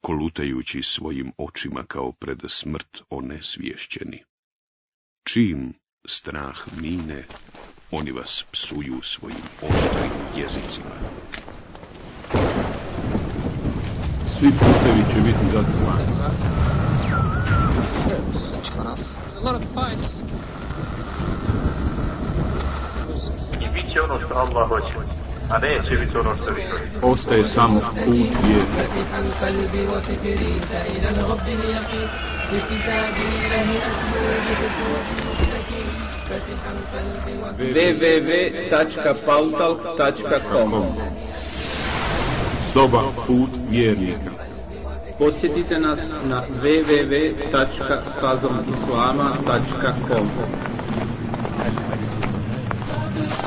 kolutajući svojim očima kao pred smrt onesvješćeni. Čim strah mine, oni vas psuju svojim oštrim jezicima. Svi putevi će biti zatvoreni. I bit će ono što Allah hoće, a neće biti ono što vi Ostaje samo put www.pautalk.com Soba put vjernika. Posjetite nas na www.fazomislama.com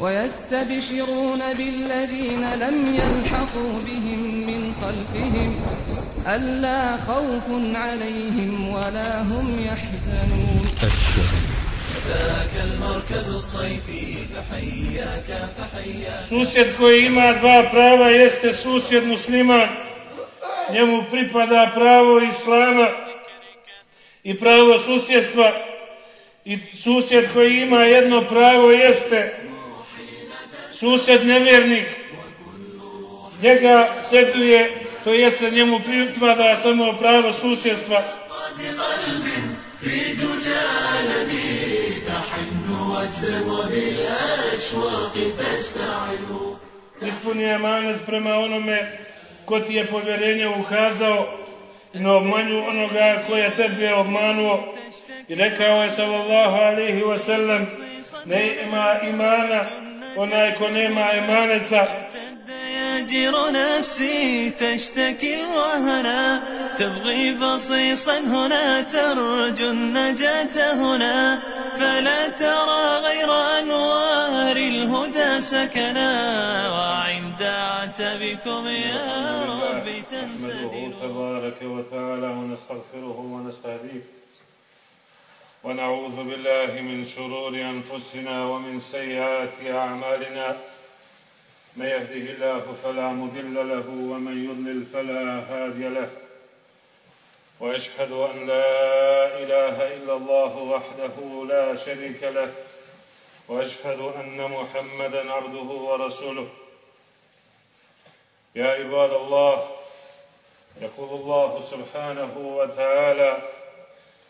ويستبشرون بالذين لم يلحقوا بهم من خلفهم ألا خوف عليهم ولا هم يحزنون Susjed koji ima dva prava jeste susjed musliman. Njemu pripada pravo islama i pravo susjedstva. I susjed koji ima jedno pravo jeste susjed nevjernik. Njega seduje, to jeste njemu pripada samo pravo susjedstva. Ispuni emanet prema onome ko ti je povjerenje ukazao ne obmanju onoga ko je tebe obmanuo. I rekao je sallallahu alaihi wa sallam ne ima imana onaj ko nema emaneta يجر نفسي تشتكي الوهنا تبغي بصيصا هنا ترجو النجاة هنا فلا ترى غير أنوار الهدى سكنا وعند عتبكم يا رب تنسدل تبارك وتعالى ونستغفره ونستهديه ونعوذ بالله من شرور أنفسنا ومن سيئات أعمالنا. من يهده الله فلا مضل له ومن يضلل فلا هادي له. وأشهد أن لا إله إلا الله وحده لا شريك له. وأشهد أن محمدا عبده ورسوله. يا عباد الله يقول الله سبحانه وتعالى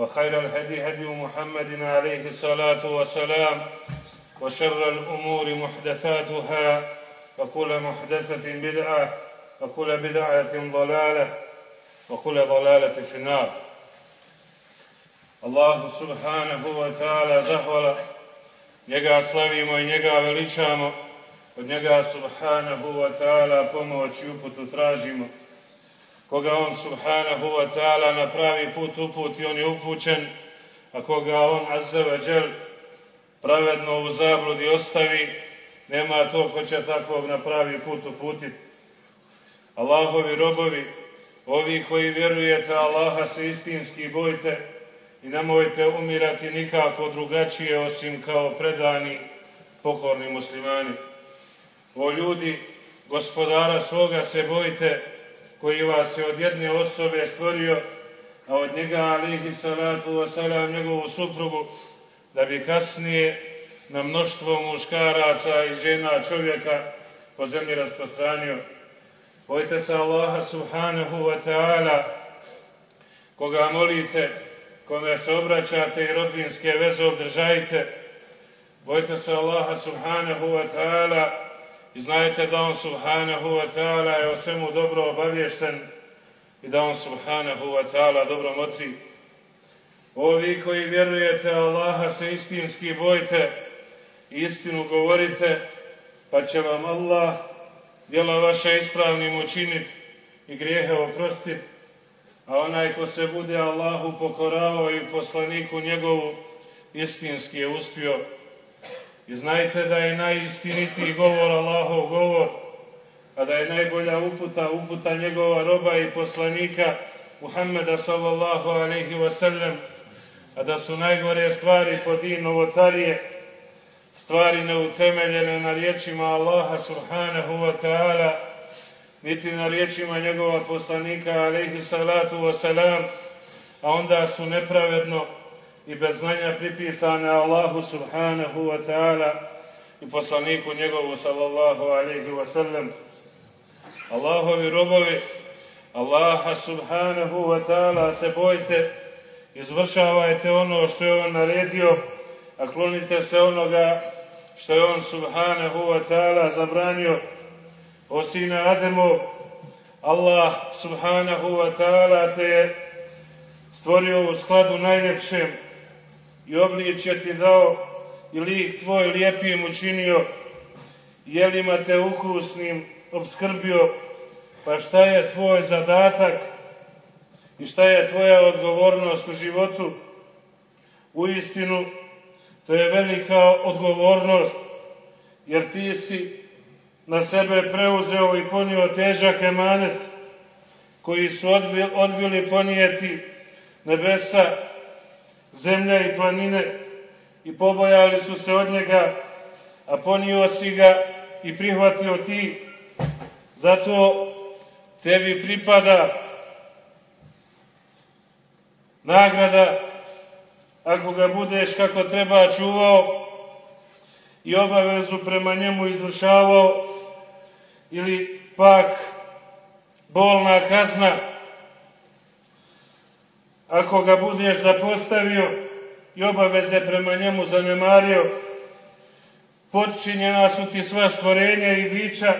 وخير الهدي هدي محمد عليه الصلاة والسلام وشر الأمور محدثاتها وكل محدثة بدعة وكل بدعة ضلالة وكل ضلالة في النار. الله سبحانه وتعالى zahvala njega slavimo i njega veličamo od njega subhanahu wa ta'ala pomoć koga on subhanahu wa ta'ala na pravi put uputi on je upućen a koga on azzeveđel pravedno u zabludi ostavi, nema to ko će takvog na pravi put uputiti. Allahovi robovi, ovi koji vjerujete Allaha se istinski bojte i nemojte umirati nikako drugačije osim kao predani pokorni muslimani. O ljudi, gospodara svoga se bojte, koji vas je od jedne osobe stvorio, a od njega, alihi salatu wasalam, njegovu suprugu, da bi kasnije na mnoštvo muškaraca i žena čovjeka po zemlji rasprostranio. Bojte se Allaha subhanahu wa ta'ala, koga molite, kome se obraćate i rodbinske veze obdržajte. Bojte se Allaha subhanahu wa ta'ala i znajte da on subhanahu wa ta'ala je o svemu dobro obavješten i da on subhanahu wa ta'ala dobro motri. Ovi koji vjerujete Allaha se istinski bojte, istinu govorite, pa će vam Allah djela vaša ispravnim učiniti i grijehe oprostiti, a onaj ko se bude Allahu pokoravao i poslaniku njegovu, istinski je uspio. I znajte da je najistinitiji govor Allahov govor, a da je najbolja uputa, uputa njegova roba i poslanika Muhammeda sallallahu alaihi wasallam, a da su najgore stvari po din novotarije, stvari neutemeljene na riječima Allaha subhanahu wa ta'ala, niti na riječima njegova poslanika alaihi salatu wa a onda su nepravedno i bez znanja pripisane Allahu subhanahu wa ta'ala i poslaniku njegovu sallallahu alaihi wa sallam. Allahovi robovi, Allaha subhanahu wa ta'ala se bojte, izvršavajte ono što je on naredio, a klonite se onoga što je on subhanahu wa ta'ala zabranio. O sine Ademo, Allah subhanahu wa ta'ala te je stvorio u skladu najljepšem i obličje ti dao i lik tvoj lijepim učinio, jelima te ukusnim obskrbio, pa šta je tvoj zadatak i šta je tvoja odgovornost u životu? U istinu, to je velika odgovornost, jer ti si na sebe preuzeo i ponio težak emanet, koji su odbili, ponijeti nebesa, zemlja i planine i pobojali su se od njega, a ponio si ga i prihvatio ti. Zato tebi pripada nagrada ako ga budeš kako treba čuvao i obavezu prema njemu izvršavao ili pak bolna kazna ako ga budeš zapostavio i obaveze prema njemu zanemario, počinjena su ti sva stvorenja i bića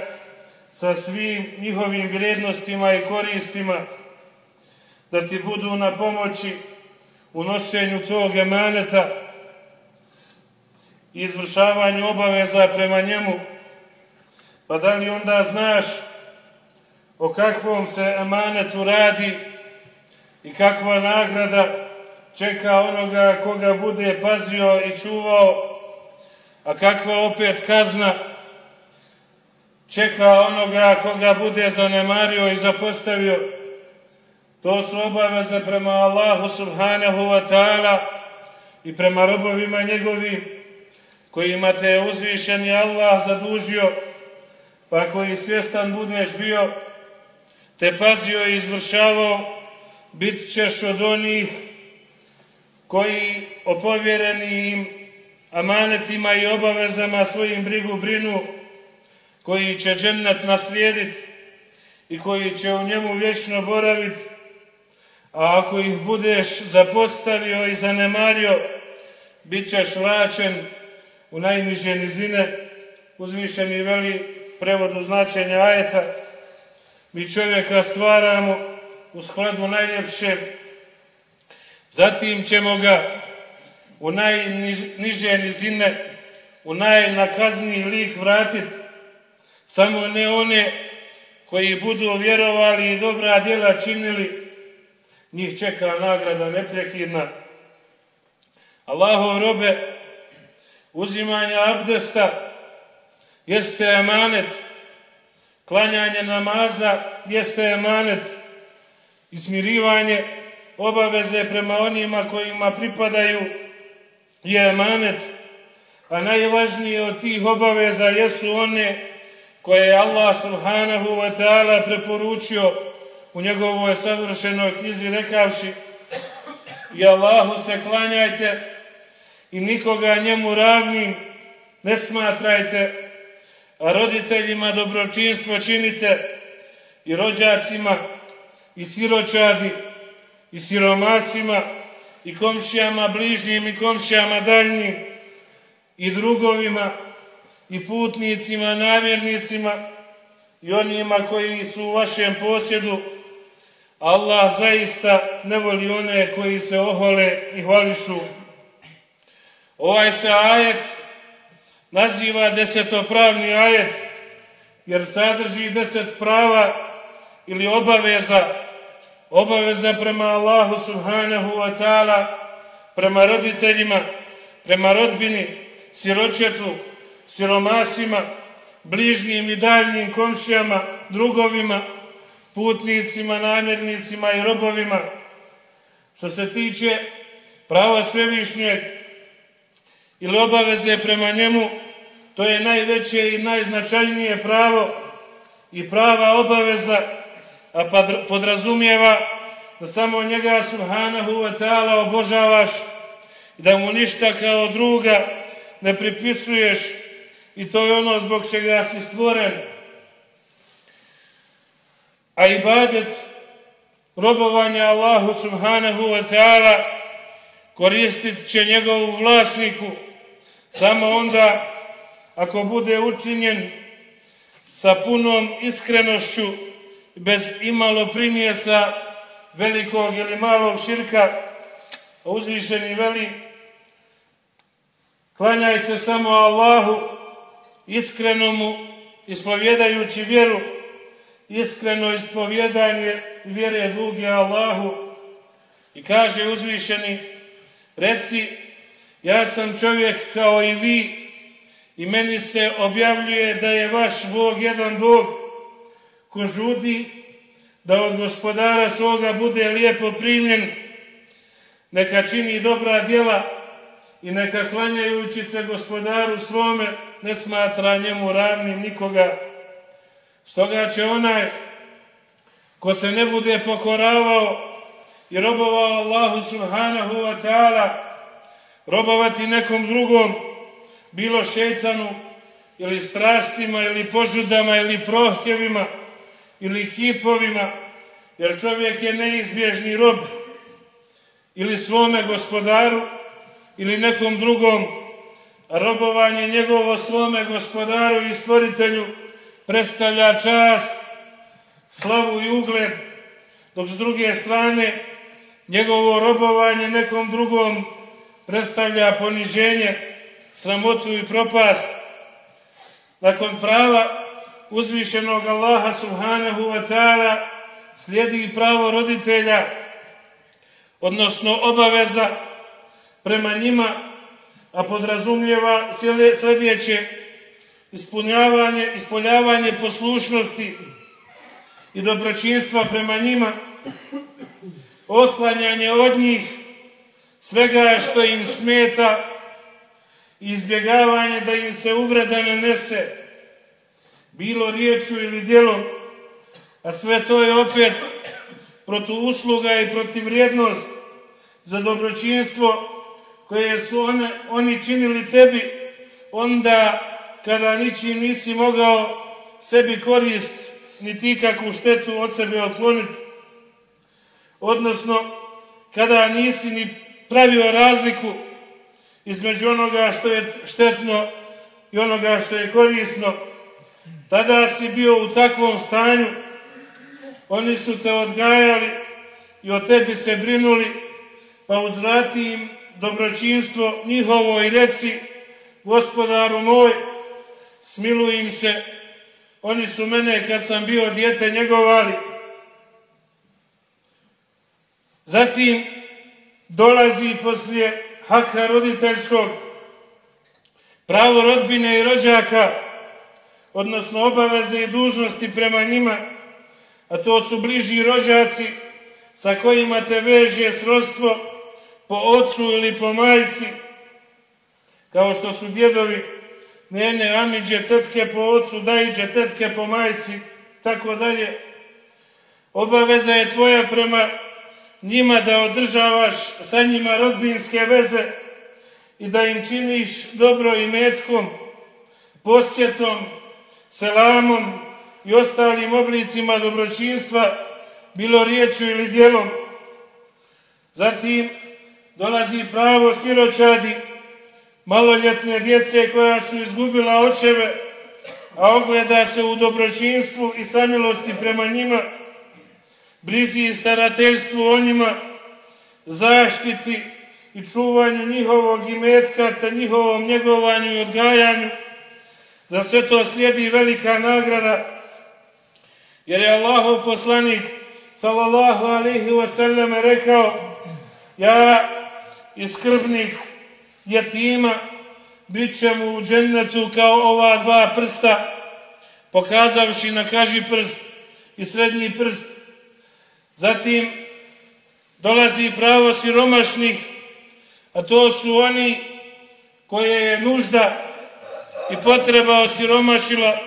sa svim njihovim vrijednostima i koristima, da ti budu na pomoći u nošenju tog emaneta i izvršavanju obaveza prema njemu, pa da li onda znaš o kakvom se emanetu radi i kakva nagrada čeka onoga koga bude pazio i čuvao, a kakva opet kazna čeka onoga koga bude zanemario i zapostavio. To su obaveze prema Allahu subhanahu wa ta'ala i prema robovima njegovim kojima te je uzvišeni Allah zadužio, pa koji svjestan budeš bio, te pazio i izvršavao, bit ćeš od onih koji o povjerenim amanetima i obavezama svojim brigu brinu, koji će džennet naslijediti i koji će u njemu vječno boraviti, a ako ih budeš zapostavio i zanemario, bit ćeš vraćen u najniže nizine, uzvišeni veli prevodu značenja ajeta, mi čovjeka stvaramo u skladu najljepše, zatim ćemo ga u najniže nizine, u najnakazniji lik vratiti, samo ne one koji budu vjerovali i dobra djela činili, njih čeka nagrada neprekidna. Allahov robe, uzimanje abdesta jeste emanet, klanjanje namaza jeste emanet, ismirivanje obaveze prema onima kojima pripadaju je emanet, a najvažnije od tih obaveza jesu one koje je Allah subhanahu wa ta'ala preporučio u njegovoj savršenoj knjizi rekavši i Allahu se klanjajte i nikoga njemu ravnim ne smatrajte, a roditeljima dobročinstvo činite i rođacima i siročadi i siromasima i komšijama bližnjim i komšijama daljnjim i drugovima i putnicima, namjernicima i onima koji su u vašem posjedu. Allah zaista ne voli one koji se ohole i hvališu. Ovaj se ajet naziva desetopravni ajet jer sadrži deset prava ili obaveza obaveza prema Allahu subhanahu wa ta'ala prema roditeljima prema rodbini siročetu siromasima bližnjim i daljnjim komšijama drugovima putnicima namjernicima i robovima. Što se tiče prava svevišnjeg ili obaveze prema njemu, to je najveće i najznačajnije pravo i prava obaveza, a podrazumijeva da samo njega subhanahu wa ta'ala obožavaš i da mu ništa kao druga ne pripisuješ i to je ono zbog čega si stvoren. A ibadet robovanja Allahu subhanahu wa ta'ala koristit će njegovu vlasniku samo onda ako bude učinjen sa punom iskrenošću, bez imalo primjesa velikog ili malog širka, uzvišeni veli, klanjaj se samo Allahu, iskrenomu, ispovjedajući vjeru, iskreno ispovjedanje vjere duge Allahu. I kaže uzvišeni, reci ja sam čovjek kao i vi i meni se objavljuje da je vaš Bog jedan Bog ko žudi da od gospodara svoga bude lijepo primljen, neka čini dobra djela i neka klanjajući se gospodaru svome ne smatra njemu ravnim nikoga. Stoga će onaj ko se ne bude pokoravao i robovao Allahu subhanahu wa ta'ala robovati nekom drugom, bilo šećanu ili strastima ili požudama ili prohtjevima ili kipovima, jer čovjek je neizbježni rob ili svome gospodaru ili nekom drugom, robovanje njegovo svome gospodaru i stvoritelju predstavlja čast, slavu i ugled, dok s druge strane njegovo robovanje nekom drugom predstavlja poniženje, sramotu i propast. Nakon prava uzvišenog Allaha subhanahu wa ta'ala slijedi pravo roditelja, odnosno obaveza prema njima, a podrazumljeva sljedeće ispunjavanje, ispoljavanje poslušnosti i dobročinstva prema njima, otklanjanje od njih svega što im smeta, izbjegavanje da im se uvreda ne nese, bilo riječu ili djelom, a sve to je opet protu usluga i protiv vrijednost za dobročinstvo koje su one, oni činili tebi onda kada ničim nisi mogao sebi korist ni ti kakvu štetu od sebe otkloniti. Odnosno, kada nisi ni pravio razliku između onoga što je štetno i onoga što je korisno, tada si bio u takvom stanju, oni su te odgajali i o tebi se brinuli, pa uzvrati im dobročinstvo njihovo i reci, gospodaru moj, smiluj im se, oni su mene kad sam bio dijete njegovali. Zatim dolazi poslije haka roditeljskog, pravo rodbine i rođaka, odnosno obaveze i dužnosti prema njima, a to su bliži rođaci sa kojima te veže srodstvo po ocu ili po majci, kao što su djedovi, nene, amiđe, tetke po ocu, dajiđe, tetke po majci, tako dalje. Obaveza je tvoja prema njima da održavaš sa njima rodbinske veze i da im činiš dobro i metkom, posjetom, selamom i ostalim oblicima dobročinstva, bilo riječju ili djelom. Zatim dolazi pravo siročadi, maloljetne djece koja su izgubila očeve, a ogleda se u dobročinstvu i samilosti prema njima, brizi i starateljstvu o njima, zaštiti i čuvanju njihovog imetka te njihovom njegovanju i odgajanju. Za sve to slijedi velika nagrada, jer je Allahov poslanik sallallahu alaihi wasallam rekao ja i skrbnik jetima bit će mu u džennetu kao ova dva prsta pokazavši na kaži prst i srednji prst. Zatim dolazi pravo siromašnih, a to su oni koje je nužda i potreba osiromašila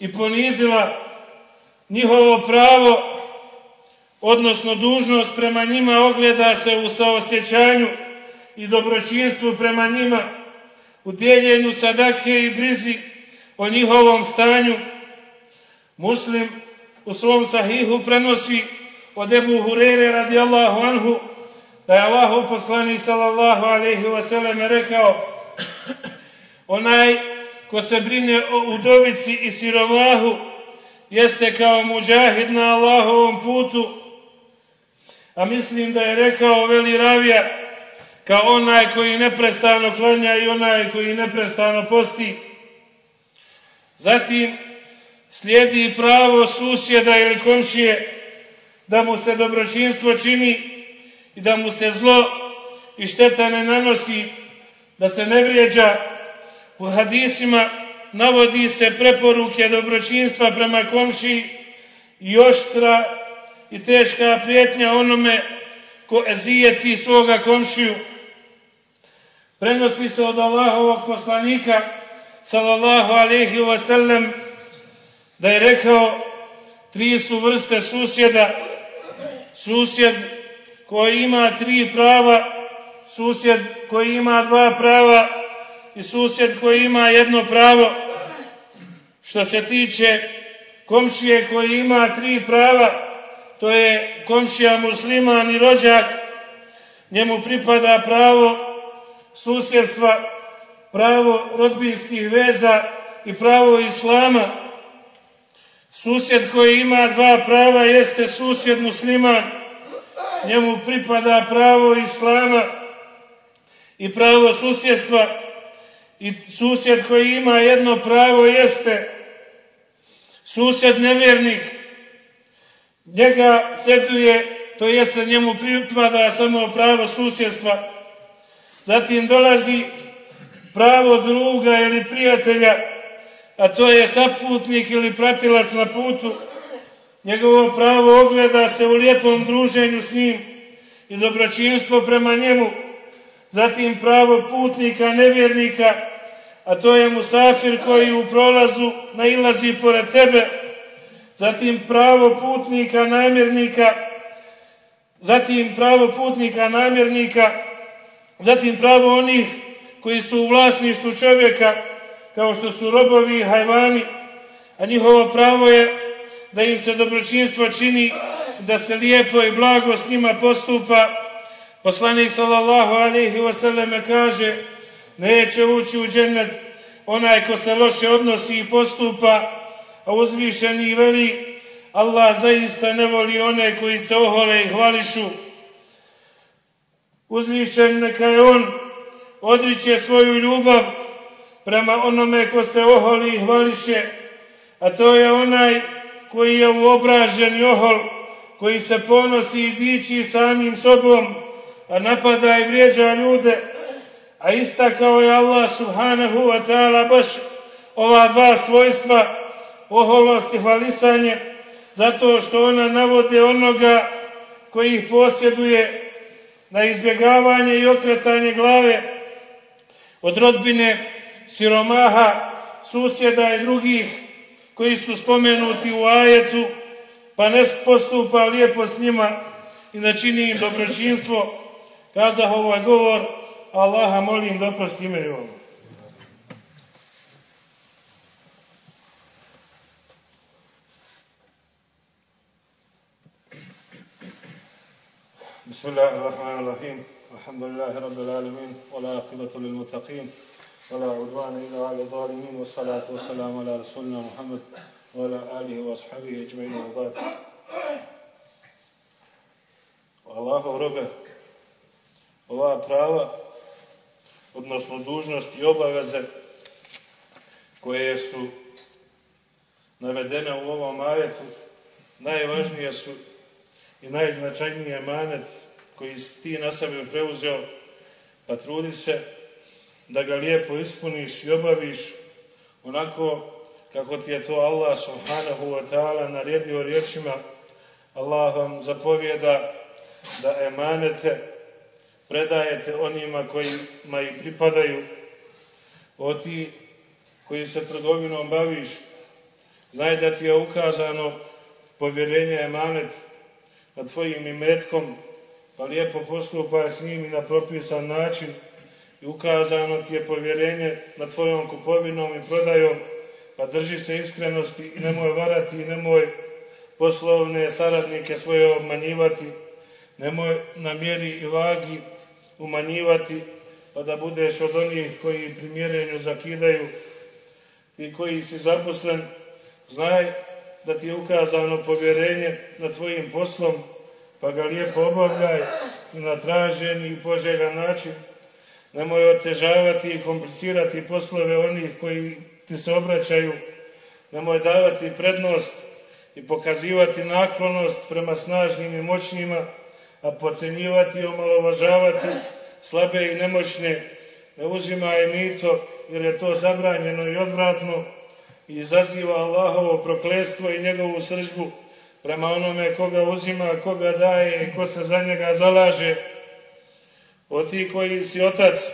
i ponizila njihovo pravo, odnosno dužnost prema njima ogleda se u saosjećanju i dobročinstvu prema njima, u dijeljenju sadake i brizi o njihovom stanju. Muslim u svom sahihu prenosi od Ebu Hurere radijallahu anhu, da je Allahu poslanik sallallahu alaihi wasallam rekao, onaj ko se brine o udovici i siromahu, jeste kao muđahid na Allahovom putu, a mislim da je rekao veli ravija, kao onaj koji neprestano klanja i onaj koji neprestano posti. Zatim slijedi pravo susjeda ili komšije, da mu se dobročinstvo čini i da mu se zlo i šteta ne nanosi, da se ne vrijeđa. U hadisima navodi se preporuke dobročinstva prema komšiji i oštra i teška prijetnja onome ko ezijeti svoga komšiju. Prenosi se od Allahovog poslanika sallallahu alaihi wasallam da je rekao tri su vrste susjeda susjed koji ima tri prava, susjed koji ima dva prava i susjed koji ima jedno pravo. Što se tiče komšije koji ima tri prava, to je komšija musliman i rođak, njemu pripada pravo susjedstva, pravo rodbinskih veza i pravo islama. Susjed koji ima dva prava jeste susjed musliman. Njemu pripada pravo islama i pravo susjedstva. I susjed koji ima jedno pravo jeste susjed nevjernik. Njega seduje, to jeste njemu pripada samo pravo susjedstva. Zatim dolazi pravo druga ili prijatelja a to je saputnik ili pratilac na putu, njegovo pravo ogleda se u lijepom druženju s njim i dobročinstvo prema njemu, zatim pravo putnika, nevjernika, a to je musafir koji u prolazu nailazi pored tebe, zatim pravo putnika, namjernika, zatim pravo putnika, namjernika, zatim pravo onih koji su u vlasništvu čovjeka, kao što su robovi i hajvani, a njihovo pravo je da im se dobročinstvo čini, da se lijepo i blago s njima postupa. Poslanik sallallahu alaihi wasallam kaže, neće ući u džennet onaj ko se loše odnosi i postupa, a uzvišeni veli, Allah zaista ne voli one koji se ohole i hvališu. Uzvišen neka je on odriče svoju ljubav prema onome ko se oholi i hvališe, a to je onaj koji je uobražen ohol, koji se ponosi i diči samim sobom, a napada i vrijeđa ljude, a istakao je Allah subhanahu wa ta'ala baš ova dva svojstva, oholost i hvalisanje, zato što ona navode onoga koji ih posjeduje na izbjegavanje i okretanje glave od rodbine, siromaha, susjeda i drugih koji su spomenuti u ajetu, pa ne postupa lijepo s njima i da čini im dobročinstvo, kazah ovaj govor, Allaha molim da oprosti ime ovo. بسم الله الرحمن الرحيم الحمد لله رب العالمين ولا عاقبة للمتقين ولا عدوان إلا على الظالمين والصلاة والسلام على رسولنا محمد وعلى آله وأصحابه أجمعين وبعد Allahov robe, ova prava, odnosno dužnosti i obaveze koje su navedene u ovom ajetu, najvažnije su i najznačajniji manet koji si ti na sebe preuzeo, pa trudi se da ga lijepo ispuniš i obaviš onako kako ti je to Allah subhanahu wa ta'ala naredio riječima Allah vam zapovjeda da emanete predajete onima kojima i pripadaju. O ti koji se trgovinom baviš znaj da ti je ukazano povjerenje emanet nad tvojim imetkom pa lijepo postupaj s njim i na propisan način. I ukazano ti je povjerenje nad tvojom kupovinom i prodajom, pa drži se iskrenosti i nemoj varati i nemoj poslovne saradnike svoje obmanjivati, nemoj na mjeri i vagi umanjivati, pa da budeš od onih koji primjerenju zakidaju i koji si zaposlen, znaj da ti je ukazano povjerenje nad tvojim poslom, pa ga lijepo obavljaj i na traženi i poželjan način. Nemoj otežavati i komplicirati poslove onih koji ti se obraćaju. Nemoj davati prednost i pokazivati naklonost prema snažnim i moćnima, a pocenjivati i omalovažavati slabe i nemoćne. Ne uzimaj mito jer je to zabranjeno i odvratno i izaziva Allahovo proklestvo i njegovu sržbu prema onome koga uzima, koga daje i ko se za njega zalaže. O ti koji si otac,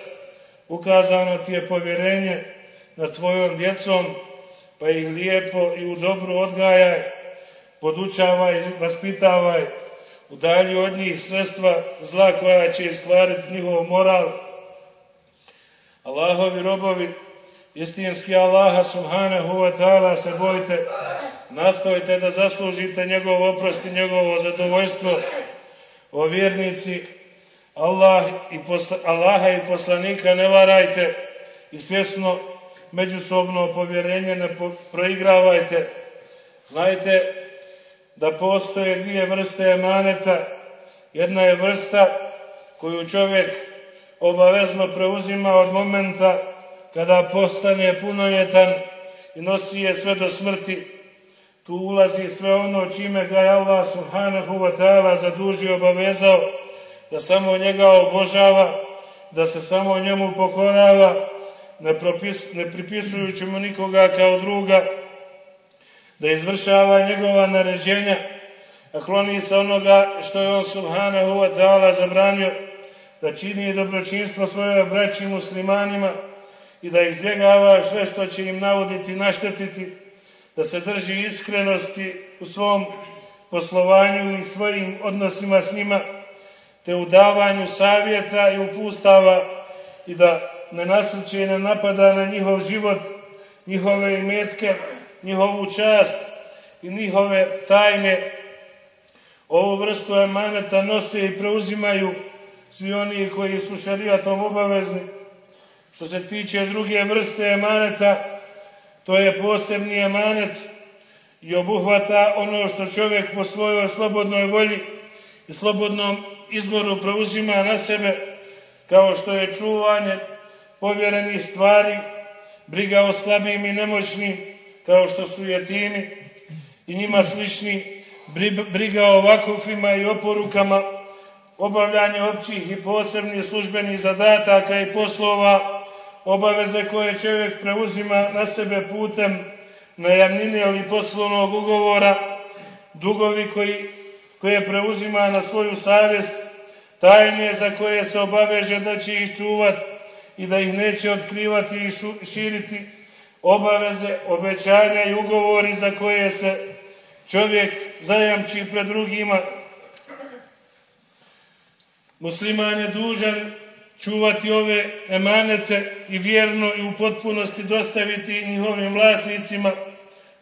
ukazano ti je povjerenje na tvojom djecom, pa ih lijepo i u dobru odgajaj, podučavaj, vaspitavaj, udalji od njih sredstva zla koja će iskvariti njihov moral. Allahovi robovi, istinski Allaha subhanahu wa ta'ala se bojte, nastojite da zaslužite njegov oprost i njegovo zadovoljstvo. O vjernici, Allah i posla, Allaha i poslanika ne varajte i svjesno međusobno povjerenje ne proigravajte. Znajte da postoje dvije vrste emaneta. Jedna je vrsta koju čovjek obavezno preuzima od momenta kada postane punoljetan i nosi je sve do smrti tu ulazi sve ono čime ga je Allah subhanahu wa ta'ala zadužio, obavezao da samo njega obožava, da se samo njemu pokorava, ne, propis, ne pripisujući mu nikoga kao druga, da izvršava njegova naređenja, a kloni se onoga što je on subhanahu wa ta'ala zabranio, da čini dobročinstvo svoje braći muslimanima i da izbjegava sve što će im navoditi, naštetiti, da se drži iskrenosti u svom poslovanju i svojim odnosima s njima, te u davanju savjeta i upustava i da ne nasrće i ne napada na njihov život, njihove imetke, njihovu čast i njihove tajne. Ovu vrstu emaneta nose i preuzimaju svi oni koji su šarijatom obavezni. Što se tiče druge vrste emaneta, To je posebni emanet i obuhvata ono što čovjek po svojoj slobodnoj volji i slobodnom izboru preuzima na sebe, kao što je čuvanje povjerenih stvari, briga o slabim i nemoćnim, kao što su jetini i njima slični, briga o vakufima i oporukama, obavljanje općih i posebnih službenih zadataka i poslova, obaveze koje čovjek preuzima na sebe putem najamnine ili poslovnog ugovora, dugovi koji, koje preuzima na svoju savjest, tajne za koje se obaveže da će ih čuvati i da ih neće otkrivati i širiti, obaveze, obećanja i ugovori za koje se čovjek zajamči pred drugima. Musliman je dužan čuvati ove emanete i vjerno i u potpunosti dostaviti njihovim vlasnicima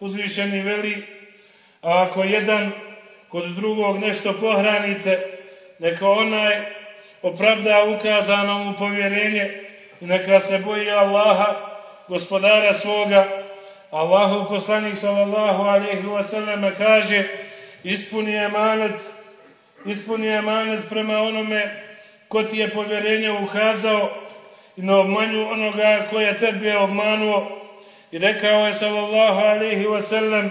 uzvišeni veli, a ako jedan kod drugog nešto pohranite, neka onaj opravda ukazano mu povjerenje i neka se boji Allaha, gospodara svoga. Allahov poslanik sallallahu alaihi wasallam kaže ispuni emanet, ispuni emanet prema onome ko ti je povjerenje ukazao i ne obmanju onoga ko je tebe obmanuo. I rekao je sallallahu alaihi wasallam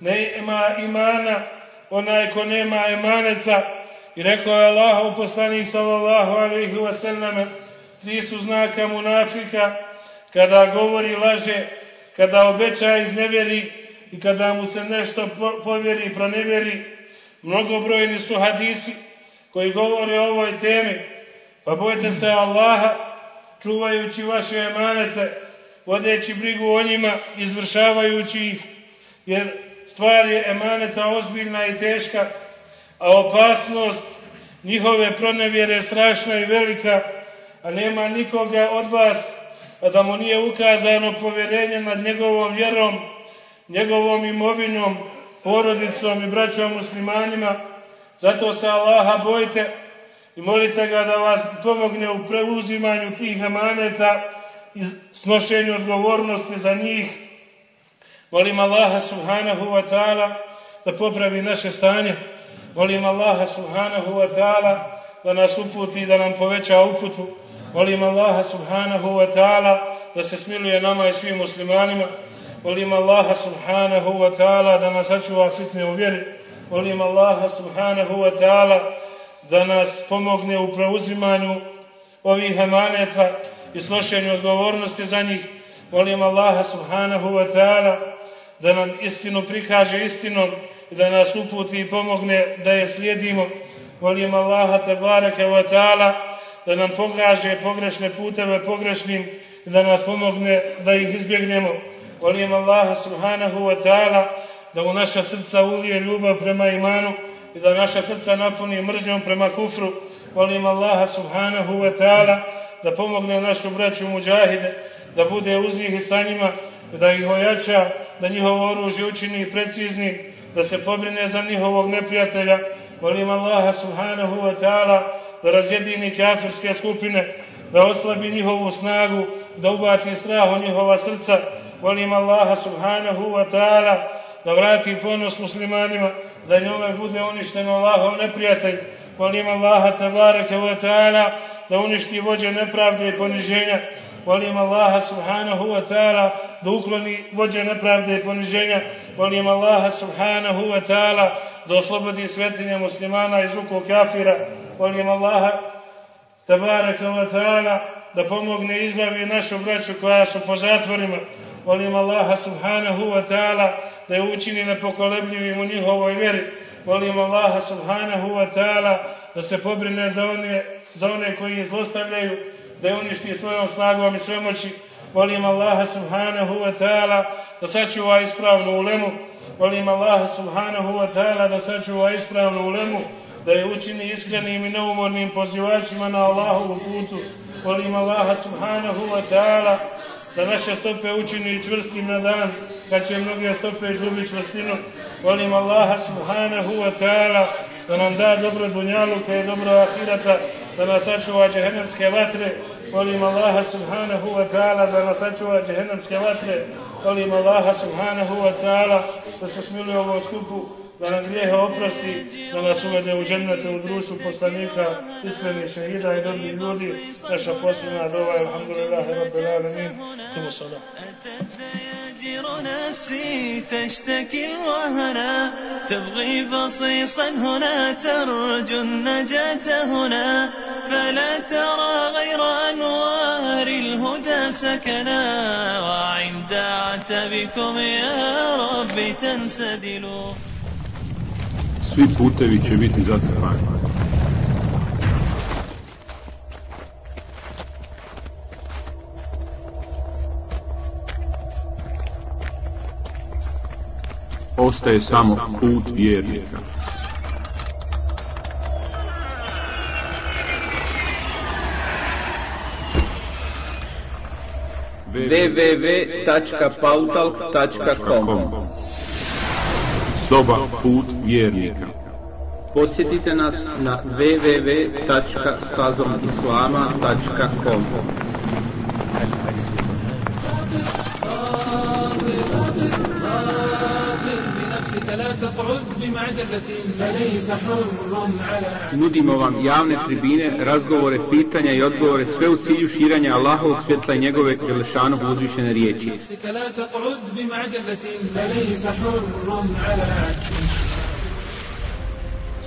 ne ima imana onaj ko nema emaneta i rekao je Allahov poslanik sallallahu alaihi wasallam tri su znaka munafika kada govori laže, kada obeća iznevjeri i kada mu se nešto po- povjeri i pronevjeri. Mnogobrojni su hadisi koji govore o ovoj temi. Pa bojte se Allaha, čuvajući vaše emanete, vodeći brigu o njima, izvršavajući ih, jer stvar je emaneta ozbiljna i teška, a opasnost njihove pronevjere je strašna i velika, a nema nikoga od vas, a da mu nije ukazano povjerenje nad njegovom vjerom, njegovom imovinom, porodicom i braćom muslimanima. Zato se Allaha bojte i molite ga da vas pomogne u preuzimanju tih emaneta i snošenju odgovornosti za njih. Molim Allaha subhanahu wa ta'ala da popravi naše stanje. Molim Allaha subhanahu wa ta'ala da nas uputi i da nam poveća uputu. Molim Allaha subhanahu wa ta'ala da se smiluje nama i svim muslimanima. Molim Allaha subhanahu wa ta'ala da nas sačuva fitne u vjeri. Molim Allaha subhanahu wa ta'ala da nas pomogne u preuzimanju ovih emaneta i snošenju odgovornosti za njih. Molim Allaha subhanahu wa ta'ala da nam istinu prikaže istinom i da nas uputi i pomogne da je slijedimo. Molim Allaha tabaraka wa ta'ala da nam pokaže pogrešne puteve pogrešnim i da nas pomogne da ih izbjegnemo. Molim Allaha subhanahu wa ta'ala da u naša srca ulije ljubav prema imanu i da naša srca napuni mržnjom prema kufru. Molim Allaha subhanahu wa ta'ala da pomogne našu braću muđahide, da bude uz njih i sa njima, da ih ojača, da njihovo oružje učini preciznim, da se pobrine za njihovog neprijatelja. Molim Allaha subhanahu wa ta'ala da razjedini kafirske skupine, da oslabi njihovu snagu, da ubaci strah u njihova srca. Molim Allaha subhanahu wa ta'ala da vrati ponos muslimanima, da njome bude uništeno Allahov neprijatelj. Molim Allaha tabaraka wa ta'ala da uništi vođe nepravde i poniženja. Molim Allaha subhanahu wa ta'ala da ukloni vođe nepravde i poniženja. Molim Allaha subhanahu wa ta'ala da oslobodi svetinje muslimana iz ruku kafira. Molim Allaha tabaraka wa ta'ala da pomogne izbavi našu braću koja su po zatvorima. Molim Allaha subhanahu wa ta'ala da je učini nepokolebljivim u njihovoj vjeri. Molim Allaha subhanahu wa ta'ala da se pobrine za one, za one koji zlostavljaju, da je uništi svojom snagom i svemoći. Molim Allaha subhanahu wa ta'ala da sačuva ispravnu ulemu. Molim Allaha subhanahu wa ta'ala da sačuva ispravnu ulemu, da je učini iskrenim i neumornim pozivačima na Allahovu putu. Molim Allaha subhanahu wa ta'ala da naše stope učini čvrstim na dan, kad će mnoge stope izgubiti čvrstinu. Molim Allaha subhanahu wa ta'ala da nam da dobro dunjaluka i dobro ahirata, da nas sačuva džehennemske vatre. Molim Allaha subhanahu wa ta'ala da nas sačuva džehennemske vatre. Molim Allaha subhanahu wa ta'ala da se smiluje ovom skupu, da nam grijehe oprosti, da nas uvede u džennete u društvu poslanika, iskrenih šehida i dobrih ljudi. Naša posljedna dova, alhamdulillah, rabbil alamin. Tumu salam. نفسي تشتكي الوهنا تبغي بصيصا هنا ترجو النجاة هنا فلا ترى غير أنوار الهدى سكنا وعند عتبكم يا رب تنسدل Svi putevi će biti zatrpani. Ostaje samo put vjernika. www.pautalk.com Соба Пут Вјерника Посетите нас на www.stazomislama.com Nudimo vam javne tribine, razgovore, pitanja i odgovore, sve u cilju širanja Allahovog svjetla i njegove Đelešanog uzvišene riječi.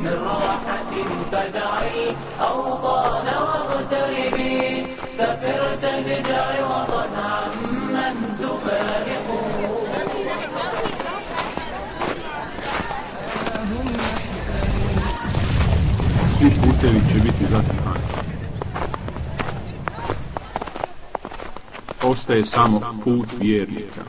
من راحة فدع الأوطان واغتربي ما في المقابل ذي عقل وذي أدب من راحة فدع الأوطان واغتربي سفر تجد عوضا عمن تفارقه Svi putevi će biti zatrpani. Ostaje samo put vjernika.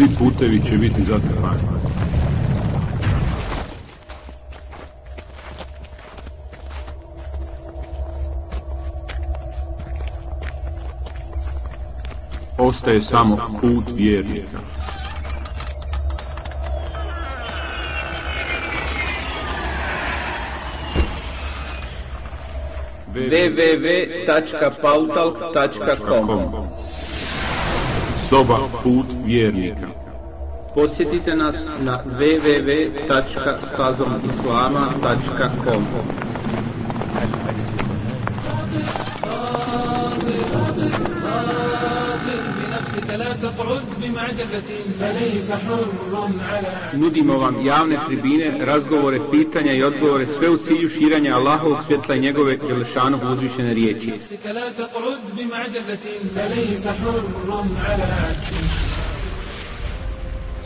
Svi putevi će biti zatrpani. Ostaje samo put vjernika. www.pautalk.com Soba put vjernika. Posjetite nas na www.stazomislama.com Nudimo vam javne tribine, razgovore, pitanja i odgovore, sve u cilju širanja Allahovog svjetla i njegove Jelšanog uzvišene riječi.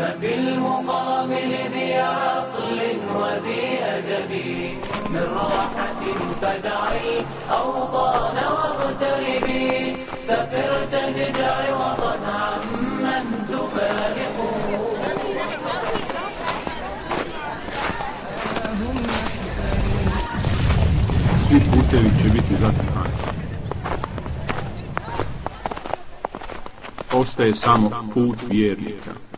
ما في المقابل ذي عقل وذي أدب من راحة فدع الأوطان واغتربي سفر تجدع وطن عمن تفارقه Svi putevi će biti zatrpani. Ostaje samo put vjernika.